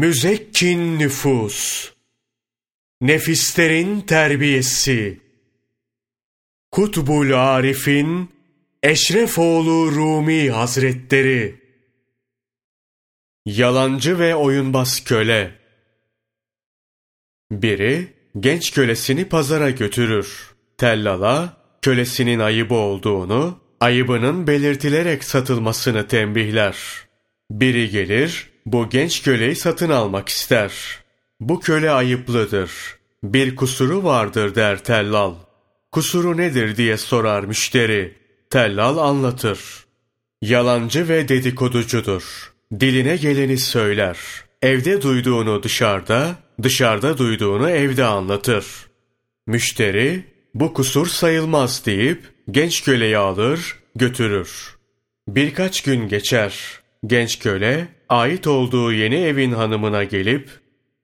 Müzekkin nüfus, nefislerin terbiyesi, Kutbul Arif'in Eşrefoğlu Rumi Hazretleri, Yalancı ve oyunbaz köle, biri genç kölesini pazara götürür. Tellala, kölesinin ayıbı olduğunu, ayıbının belirtilerek satılmasını tembihler. Biri gelir, bu genç köleyi satın almak ister. Bu köle ayıplıdır. Bir kusuru vardır der tellal. Kusuru nedir diye sorar müşteri. Tellal anlatır. Yalancı ve dedikoducudur. Diline geleni söyler. Evde duyduğunu dışarıda, dışarıda duyduğunu evde anlatır. Müşteri, bu kusur sayılmaz deyip genç köleyi alır, götürür. Birkaç gün geçer. Genç köle, ait olduğu yeni evin hanımına gelip,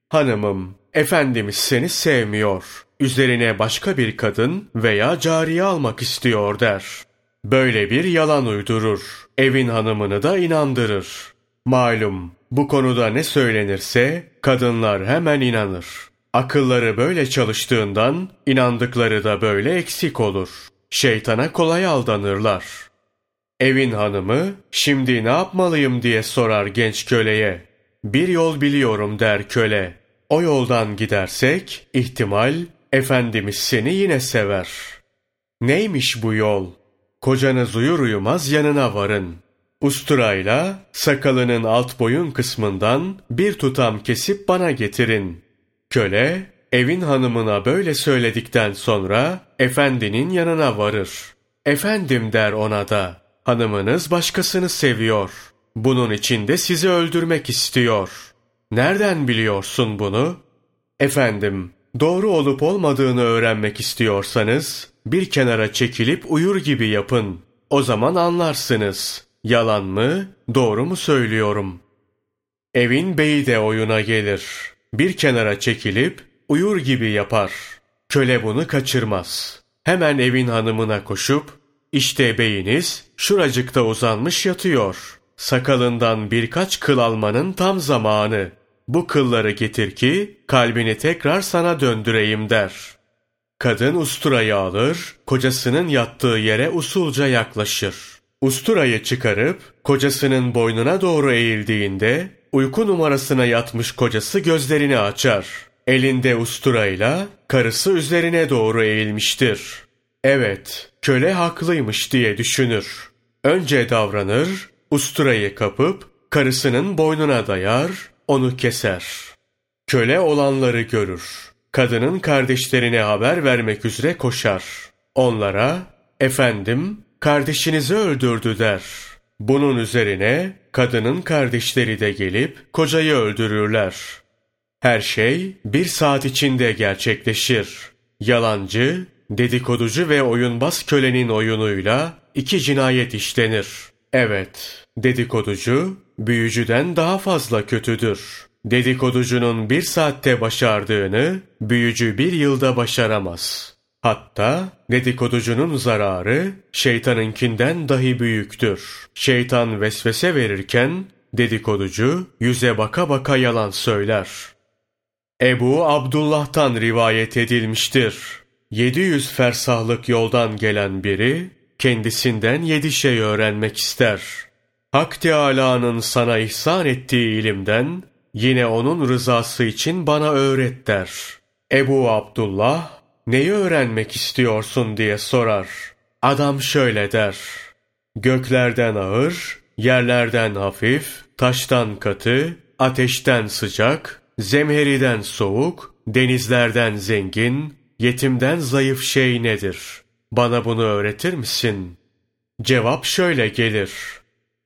Hanımım, efendimiz seni sevmiyor. Üzerine başka bir kadın veya cariye almak istiyor der. Böyle bir yalan uydurur. Evin hanımını da inandırır. Malum, bu konuda ne söylenirse kadınlar hemen inanır. Akılları böyle çalıştığından inandıkları da böyle eksik olur. Şeytana kolay aldanırlar. Evin hanımı şimdi ne yapmalıyım diye sorar genç köleye. Bir yol biliyorum der köle. O yoldan gidersek ihtimal Efendimiz seni yine sever. Neymiş bu yol? Kocanız uyur uyumaz yanına varın. Usturayla sakalının alt boyun kısmından bir tutam kesip bana getirin. Köle evin hanımına böyle söyledikten sonra efendinin yanına varır. Efendim der ona da hanımınız başkasını seviyor. Bunun için de sizi öldürmek istiyor. Nereden biliyorsun bunu? Efendim doğru olup olmadığını öğrenmek istiyorsanız bir kenara çekilip uyur gibi yapın. O zaman anlarsınız.'' Yalan mı, doğru mu söylüyorum? Evin beyi de oyuna gelir. Bir kenara çekilip uyur gibi yapar. Köle bunu kaçırmaz. Hemen evin hanımına koşup, işte beyiniz şuracıkta uzanmış yatıyor. Sakalından birkaç kıl almanın tam zamanı. Bu kılları getir ki kalbini tekrar sana döndüreyim der. Kadın usturayı alır, kocasının yattığı yere usulca yaklaşır. Usturayı çıkarıp kocasının boynuna doğru eğildiğinde uyku numarasına yatmış kocası gözlerini açar. Elinde usturayla karısı üzerine doğru eğilmiştir. Evet, köle haklıymış diye düşünür. Önce davranır, usturayı kapıp karısının boynuna dayar, onu keser. Köle olanları görür. Kadının kardeşlerine haber vermek üzere koşar. Onlara, efendim kardeşinizi öldürdü der. Bunun üzerine kadının kardeşleri de gelip kocayı öldürürler. Her şey bir saat içinde gerçekleşir. Yalancı, dedikoducu ve oyunbaz kölenin oyunuyla iki cinayet işlenir. Evet, dedikoducu büyücüden daha fazla kötüdür. Dedikoducunun bir saatte başardığını büyücü bir yılda başaramaz.'' Hatta dedikoducunun zararı şeytanınkinden dahi büyüktür. Şeytan vesvese verirken dedikoducu yüze baka baka yalan söyler. Ebu Abdullah'tan rivayet edilmiştir. 700 fersahlık yoldan gelen biri kendisinden yedi şey öğrenmek ister. Hak Teâlâ'nın sana ihsan ettiği ilimden yine onun rızası için bana öğret der. Ebu Abdullah neyi öğrenmek istiyorsun diye sorar. Adam şöyle der. Göklerden ağır, yerlerden hafif, taştan katı, ateşten sıcak, zemheriden soğuk, denizlerden zengin, yetimden zayıf şey nedir? Bana bunu öğretir misin? Cevap şöyle gelir.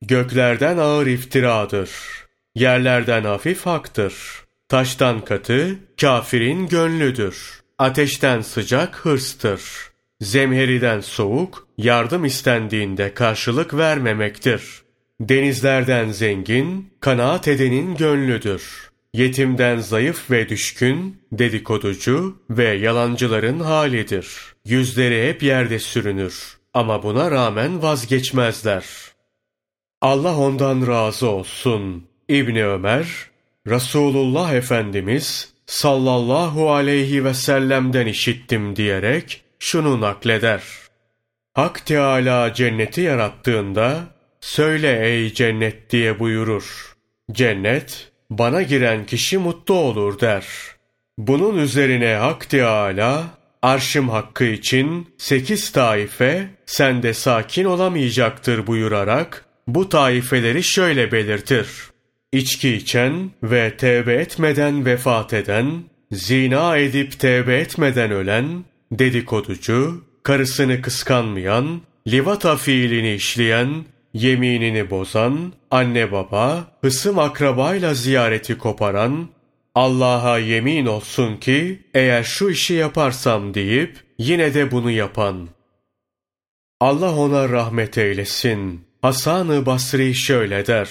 Göklerden ağır iftiradır. Yerlerden hafif haktır. Taştan katı, kafirin gönlüdür.'' Ateşten sıcak hırstır. Zemheriden soğuk, yardım istendiğinde karşılık vermemektir. Denizlerden zengin, kanaat edenin gönlüdür. Yetimden zayıf ve düşkün, dedikoducu ve yalancıların halidir. Yüzleri hep yerde sürünür ama buna rağmen vazgeçmezler. Allah ondan razı olsun. İbni Ömer, Resulullah Efendimiz sallallahu aleyhi ve sellem'den işittim diyerek şunu nakleder. Hak Teala cenneti yarattığında söyle ey cennet diye buyurur. Cennet bana giren kişi mutlu olur der. Bunun üzerine Hak Teala arşım hakkı için sekiz taife sende sakin olamayacaktır buyurarak bu taifeleri şöyle belirtir. İçki içen ve tevbe etmeden vefat eden, zina edip tevbe etmeden ölen, dedikoducu, karısını kıskanmayan, livata fiilini işleyen, yeminini bozan, anne baba, hısım akrabayla ziyareti koparan, Allah'a yemin olsun ki eğer şu işi yaparsam deyip yine de bunu yapan. Allah ona rahmet eylesin. Hasan-ı Basri şöyle der.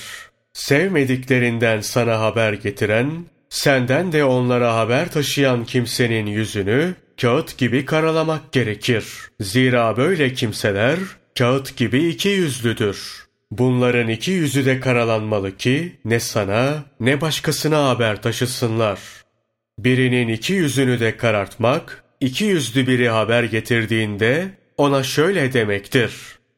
Sevmediklerinden sana haber getiren, senden de onlara haber taşıyan kimsenin yüzünü kağıt gibi karalamak gerekir. Zira böyle kimseler kağıt gibi iki yüzlüdür. Bunların iki yüzü de karalanmalı ki ne sana ne başkasına haber taşısınlar. Birinin iki yüzünü de karartmak, iki yüzlü biri haber getirdiğinde ona şöyle demektir.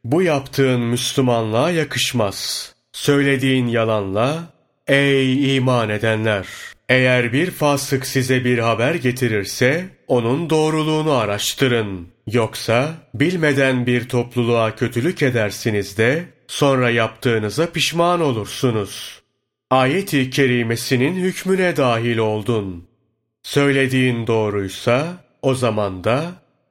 Bu yaptığın Müslümanlığa yakışmaz. Söylediğin yalanla, ey iman edenler! Eğer bir fasık size bir haber getirirse, onun doğruluğunu araştırın. Yoksa bilmeden bir topluluğa kötülük edersiniz de, sonra yaptığınıza pişman olursunuz. Ayet-i kerimesinin hükmüne dahil oldun. Söylediğin doğruysa, o zaman da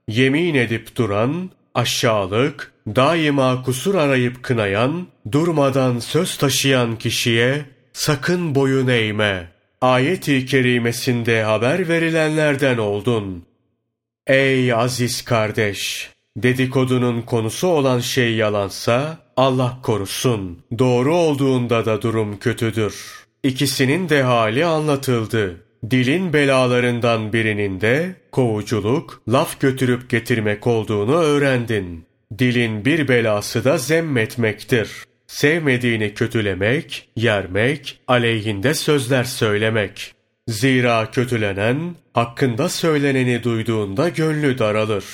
yemin edip duran, aşağılık, daima kusur arayıp kınayan, durmadan söz taşıyan kişiye sakın boyun eğme. Ayet-i kerimesinde haber verilenlerden oldun. Ey aziz kardeş! Dedikodunun konusu olan şey yalansa Allah korusun. Doğru olduğunda da durum kötüdür. İkisinin de hali anlatıldı. Dilin belalarından birinin de kovuculuk, laf götürüp getirmek olduğunu öğrendin. Dilin bir belası da zemmetmektir. Sevmediğini kötülemek, yermek, aleyhinde sözler söylemek. Zira kötülenen, hakkında söyleneni duyduğunda gönlü daralır.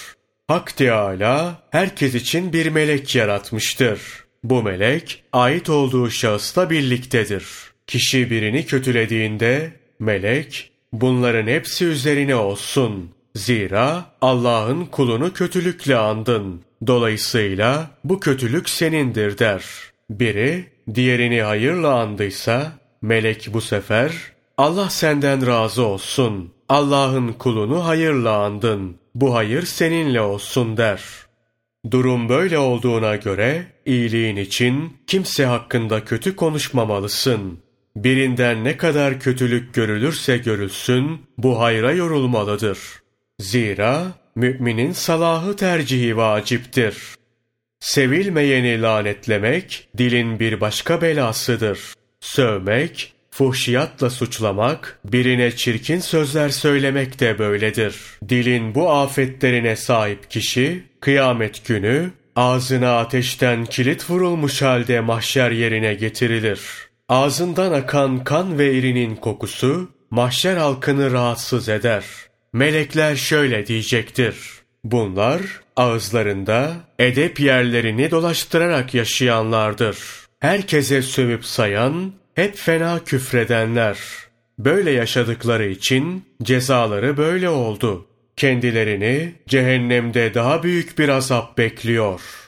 Hak Teâlâ, herkes için bir melek yaratmıştır. Bu melek, ait olduğu şahısla birliktedir. Kişi birini kötülediğinde, melek, bunların hepsi üzerine olsun. Zira Allah'ın kulunu kötülükle andın. Dolayısıyla bu kötülük senindir der. Biri diğerini hayırla andıysa melek bu sefer Allah senden razı olsun. Allah'ın kulunu hayırla andın. Bu hayır seninle olsun der. Durum böyle olduğuna göre iyiliğin için kimse hakkında kötü konuşmamalısın. Birinden ne kadar kötülük görülürse görülsün bu hayra yorulmalıdır. Zira müminin salahı tercihi vaciptir. Sevilmeyeni lanetlemek dilin bir başka belasıdır. Sövmek, fuhşiyatla suçlamak, birine çirkin sözler söylemek de böyledir. Dilin bu afetlerine sahip kişi, kıyamet günü, ağzına ateşten kilit vurulmuş halde mahşer yerine getirilir. Ağzından akan kan ve irinin kokusu, mahşer halkını rahatsız eder. Melekler şöyle diyecektir. Bunlar ağızlarında edep yerlerini dolaştırarak yaşayanlardır. Herkese sövüp sayan, hep fena küfredenler. Böyle yaşadıkları için cezaları böyle oldu. Kendilerini cehennemde daha büyük bir azap bekliyor.''